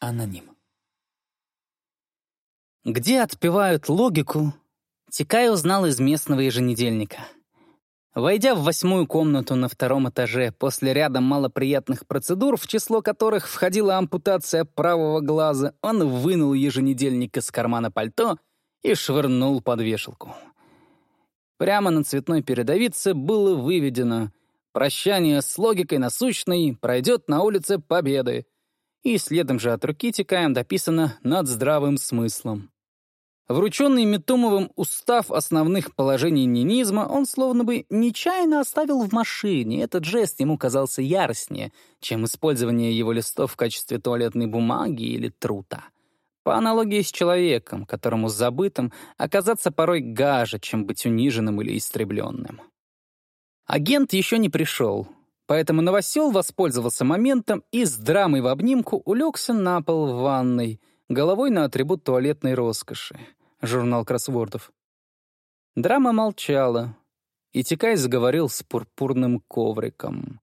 Аноним. Где отпевают логику, Тикай узнал из местного еженедельника. Войдя в восьмую комнату на втором этаже после ряда малоприятных процедур, в число которых входила ампутация правого глаза, он вынул еженедельник из кармана пальто и швырнул под вешалку. Прямо на цветной передовице было выведено «Прощание с логикой насущной пройдет на улице Победы», и следом же от руки Тикаем дописано «Над здравым смыслом». Врученный Метумовым устав основных положений нинизма он словно бы нечаянно оставил в машине. Этот жест ему казался яростнее, чем использование его листов в качестве туалетной бумаги или трута. По аналогии с человеком, которому забытым оказаться порой гаже, чем быть униженным или истребленным. Агент еще не пришел, поэтому новосел воспользовался моментом и с драмой в обнимку улегся на пол в ванной, головой на атрибут туалетной роскоши журнал кроссвордов. Драма молчала, и Тикай заговорил с пурпурным ковриком.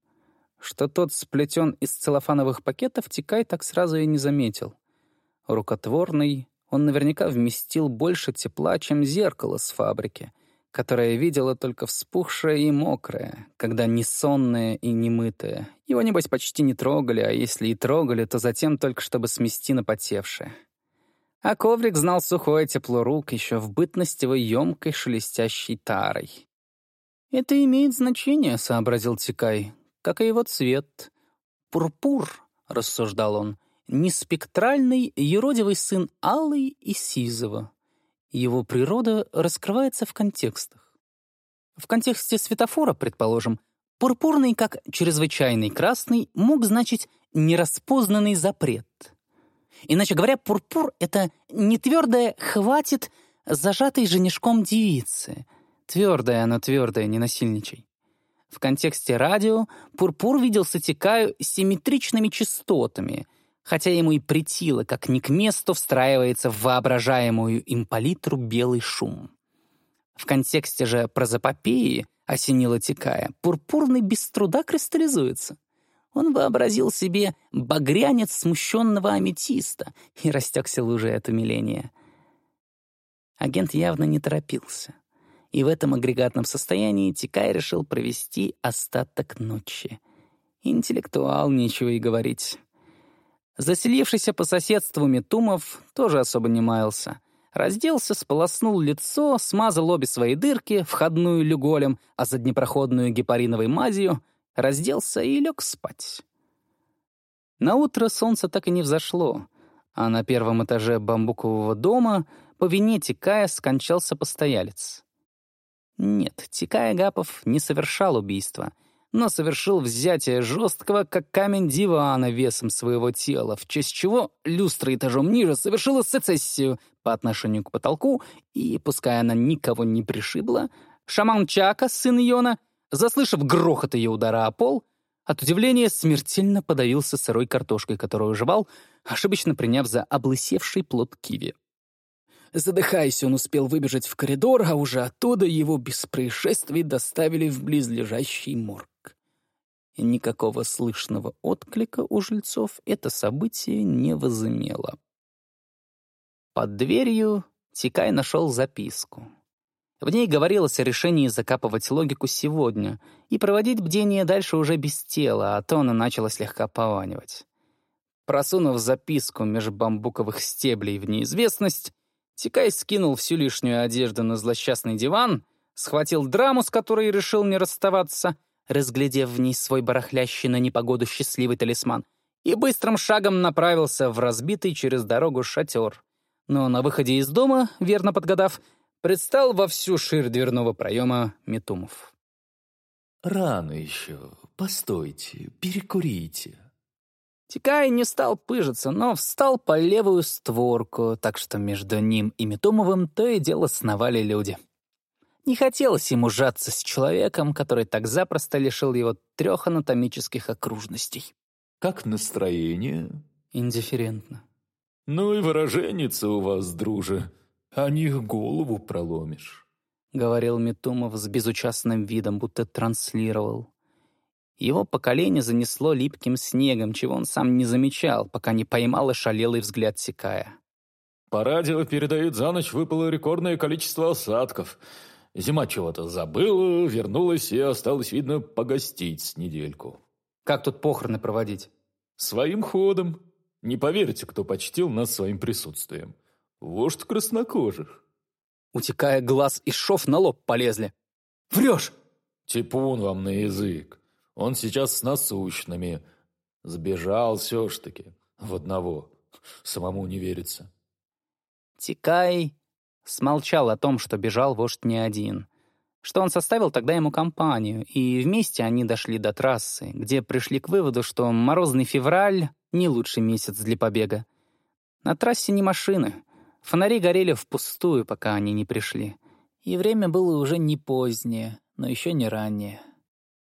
Что тот сплетен из целлофановых пакетов, Тикай так сразу и не заметил. Рукотворный, он наверняка вместил больше тепла, чем зеркало с фабрики, которое видела только вспухшее и мокрое, когда не сонное и не. Его, небось, почти не трогали, а если и трогали, то затем только чтобы смести напотевшее. А коврик знал сухое тепло рук еще в бытности его емкой шелестящей тарой. «Это имеет значение», — сообразил Тикай, — «как и его цвет. Пурпур», — рассуждал он, — «не спектральный, еродивый сын алый и сизого. Его природа раскрывается в контекстах. В контексте светофора, предположим, пурпурный, как чрезвычайный красный, мог значить нераспознанный запрет — Иначе говоря, пурпур — это не твердое «хватит» зажатой женишком девицы. Твердая она твердая, не насильничай. В контексте радио пурпур виделся Тикаю симметричными частотами, хотя ему и притило, как не к месту встраивается в воображаемую им палитру белый шум. В контексте же прозапопеи осенило Тикая, пурпурный без труда кристаллизуется. Он вообразил себе багрянец смущенного аметиста и растекся лужей от умиления. Агент явно не торопился. И в этом агрегатном состоянии Тикай решил провести остаток ночи. Интеллектуал, нечего и говорить. Заселившийся по соседству Метумов тоже особо не маялся. Разделся, сполоснул лицо, смазал обе свои дырки, входную люголем, а заднепроходную гепариновой мазью — разделся и лег спать. На утро солнце так и не взошло, а на первом этаже бамбукового дома по вине Тикая скончался постоялец. Нет, Тикая Гапов не совершал убийства, но совершил взятие жесткого, как камень дивана весом своего тела, в честь чего люстра этажом ниже совершила сецессию по отношению к потолку, и, пускай она никого не пришибла, шаман Чака, сын Йона, Заслышав грохот ее удара о пол, от удивления смертельно подавился сырой картошкой, которую жевал, ошибочно приняв за облысевший плод киви. Задыхаясь, он успел выбежать в коридор, а уже оттуда его без происшествий доставили в близлежащий морг. Никакого слышного отклика у жильцов это событие не возымело. Под дверью Тикай нашел записку. В ней говорилось о решении закапывать логику сегодня и проводить бдение дальше уже без тела, а то она начала слегка пованивать. Просунув записку меж бамбуковых стеблей в неизвестность, Тикай скинул всю лишнюю одежду на злосчастный диван, схватил драму, с которой решил не расставаться, разглядев в ней свой барахлящий на непогоду счастливый талисман, и быстрым шагом направился в разбитый через дорогу шатер. Но на выходе из дома, верно подгадав, предстал во всю ширь дверного проема Метумов. «Рано еще. Постойте, перекурите». Тикай не стал пыжиться, но встал по левую створку, так что между ним и Метумовым то и дело сновали люди. Не хотелось ему жаться с человеком, который так запросто лишил его трех анатомических окружностей. «Как настроение?» «Индифферентно». «Ну и выраженница у вас, друже о них голову проломишь», — говорил Метумов с безучастным видом, будто транслировал. Его по колени занесло липким снегом, чего он сам не замечал, пока не поймал ошалелый взгляд Сикая. «По радио передают, за ночь выпало рекордное количество осадков. Зима чего-то забыла, вернулась и осталось, видно, погостить с недельку». «Как тут похороны проводить?» «Своим ходом. Не поверите, кто почтил нас своим присутствием. Вождь краснокожих». Утекая глаз и шов на лоб полезли. «Врешь!» «Типун вам на язык. Он сейчас с насущными. Сбежал все ж таки. В одного. Самому не верится. Тикай смолчал о том, что бежал вождь не один. Что он составил тогда ему компанию, и вместе они дошли до трассы, где пришли к выводу, что морозный февраль — не лучший месяц для побега. На трассе не машины. Фонари горели впустую, пока они не пришли. И время было уже не позднее, но еще не раннее.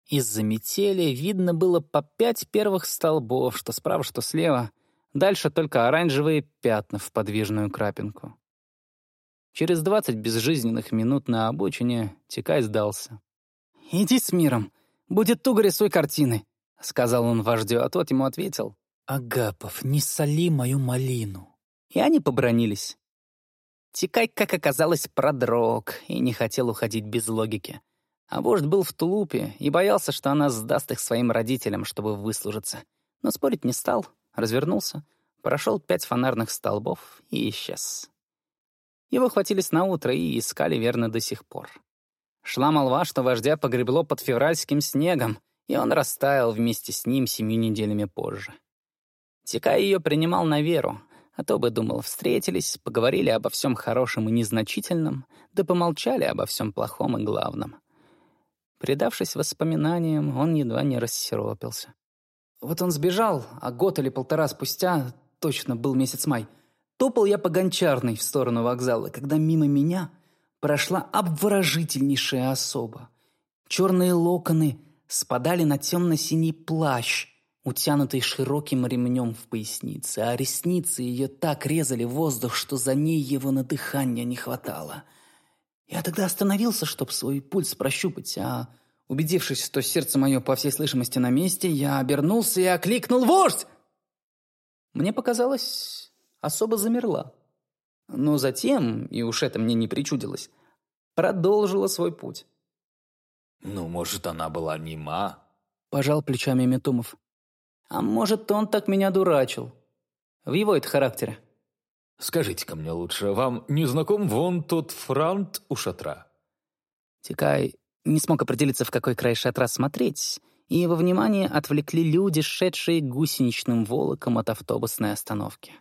Из-за метели видно было по пять первых столбов, что справа, что слева. Дальше только оранжевые пятна в подвижную крапинку. Через двадцать безжизненных минут на обочине Тикай сдался. «Иди с миром, будет туго рисуй картины», — сказал он вождю, а тот ему ответил. «Агапов, не соли мою малину». И они побронились. Тикай, как оказалось, продрог и не хотел уходить без логики. А вождь был в тулупе и боялся, что она сдаст их своим родителям, чтобы выслужиться. Но спорить не стал, развернулся, прошел пять фонарных столбов и исчез. Его хватились на утро и искали верно до сих пор. Шла молва, что вождя погребло под февральским снегом, и он растаял вместе с ним семью неделями позже. Тикай ее принимал на веру, а то бы, думал, встретились, поговорили обо всем хорошем и незначительном, да помолчали обо всем плохом и главном. Предавшись воспоминаниям, он едва не рассеропился. Вот он сбежал, а год или полтора спустя, точно был месяц май, топал я по гончарной в сторону вокзала, когда мимо меня прошла обворожительнейшая особа. Черные локоны спадали на темно-синий плащ, утянутый широким ремнем в пояснице, а ресницы ее так резали воздух, что за ней его на дыхание не хватало — я тогда остановился, чтобы свой пульс прощупать, а, убедившись, что сердце мое по всей слышимости на месте, я обернулся и окликнул «Вождь!». Мне показалось, особо замерла. Но затем, и уж это мне не причудилось, продолжила свой путь. «Ну, может, она была нема?» — пожал плечами Метумов. «А может, он так меня дурачил. В его это характере». Скажите-ка мне лучше, вам не знаком вон тот франт у шатра?» Тикай не смог определиться, в какой край шатра смотреть, и его внимание отвлекли люди, шедшие гусеничным волоком от автобусной остановки.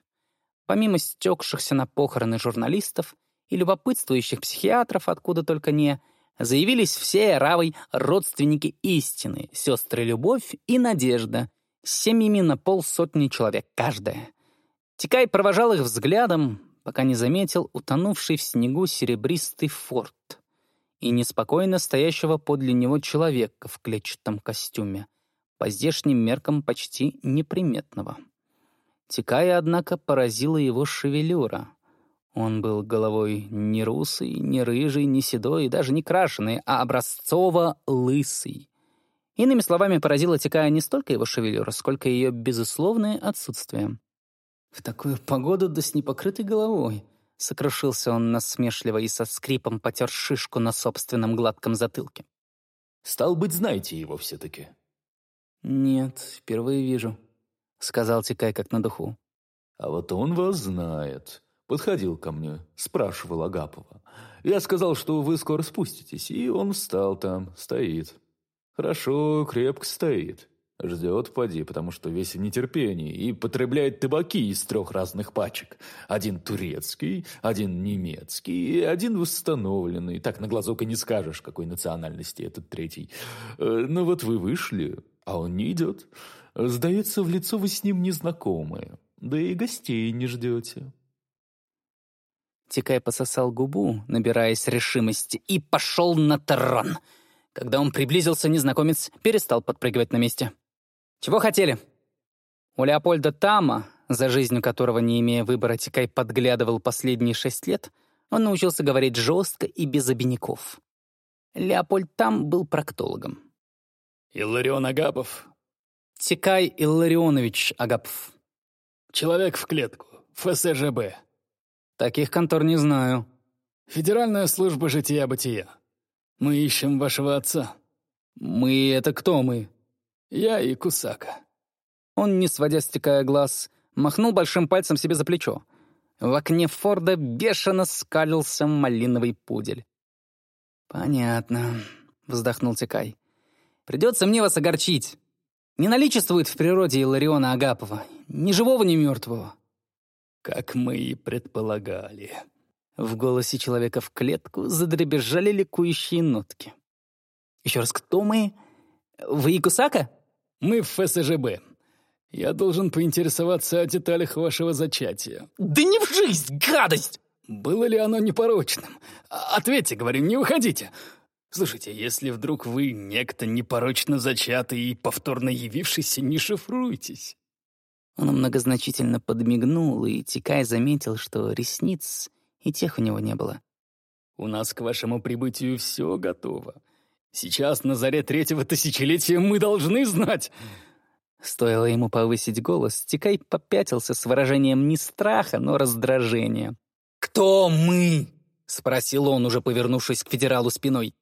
Помимо стекшихся на похороны журналистов и любопытствующих психиатров, откуда только не, заявились все равой родственники истины, сестры Любовь и Надежда, с семьями на полсотни человек каждая — Тикай провожал их взглядом, пока не заметил утонувший в снегу серебристый форт и неспокойно стоящего подле него человека в клетчатом костюме, по здешним меркам почти неприметного. Тикая, однако, поразила его шевелюра. Он был головой не русый, не рыжий, не седой и даже не крашеный, а образцово-лысый. Иными словами, поразила Тикая не столько его шевелюра, сколько ее безусловное отсутствие. В такую погоду да с непокрытой головой. Сокрушился он насмешливо и со скрипом потер шишку на собственном гладком затылке. «Стал быть, знаете его все-таки?» «Нет, впервые вижу», — сказал Тикай как на духу. «А вот он вас знает. Подходил ко мне, спрашивал Агапова. Я сказал, что вы скоро спуститесь, и он встал там, стоит. Хорошо, крепко стоит. Ждет, поди, потому что весь в нетерпении, и потребляет табаки из трех разных пачек. Один турецкий, один немецкий, и один восстановленный. Так на глазок и не скажешь, какой национальности этот третий. Э, ну вот вы вышли, а он не идет. Сдается, в лицо вы с ним незнакомые. Да и гостей не ждете. Тикай пососал губу, набираясь решимости, и пошел на трон. Когда он приблизился, незнакомец перестал подпрыгивать на месте. «Чего хотели?» У Леопольда Тама, за жизнью которого, не имея выбора, Тикай подглядывал последние шесть лет, он научился говорить жестко и без обиняков. Леопольд Там был проктологом. Илларион Агапов. Тикай Илларионович Агапов. Человек в клетку. ФСЖБ. Таких контор не знаю. Федеральная служба жития-бытия. Мы ищем вашего отца. Мы — это кто мы? Я и Кусака. Он, не сводя с Тикая глаз, махнул большим пальцем себе за плечо. В окне Форда бешено скалился малиновый пудель. «Понятно», — вздохнул Тикай. «Придется мне вас огорчить. Не наличествует в природе Илариона Агапова. Ни живого, ни мертвого». «Как мы и предполагали». В голосе человека в клетку задребезжали ликующие нотки. «Еще раз, кто мы? Вы Икусака?» «Мы в ФСЖБ. Я должен поинтересоваться о деталях вашего зачатия». «Да не в жизнь, гадость!» «Было ли оно непорочным? Ответьте, говорю, не уходите. Слушайте, если вдруг вы некто непорочно зачатый и повторно явившийся, не шифруйтесь». Он многозначительно подмигнул, и Тикай заметил, что ресниц и тех у него не было. «У нас к вашему прибытию все готово. Сейчас, на заре третьего тысячелетия, мы должны знать...» Стоило ему повысить голос, Тикай попятился с выражением не страха, но раздражения. «Кто мы?» — спросил он, уже повернувшись к федералу спиной.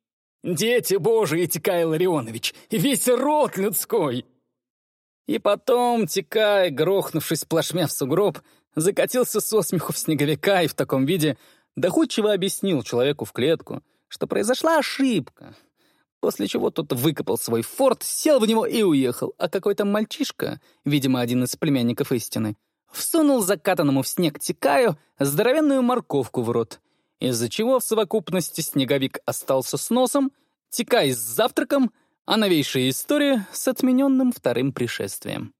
«Дети Божии, Тикай Ларионович, весь род людской!» И потом Тикай, грохнувшись плашмя в сугроб, закатился со смеху в снеговика и в таком виде доходчиво объяснил человеку в клетку, что произошла ошибка, после чего тот выкопал свой форт, сел в него и уехал, а какой-то мальчишка, видимо, один из племянников истины, всунул закатанному в снег Тикаю здоровенную морковку в рот, из-за чего в совокупности снеговик остался с носом, Тикай с завтраком, а новейшая история с отмененным вторым пришествием.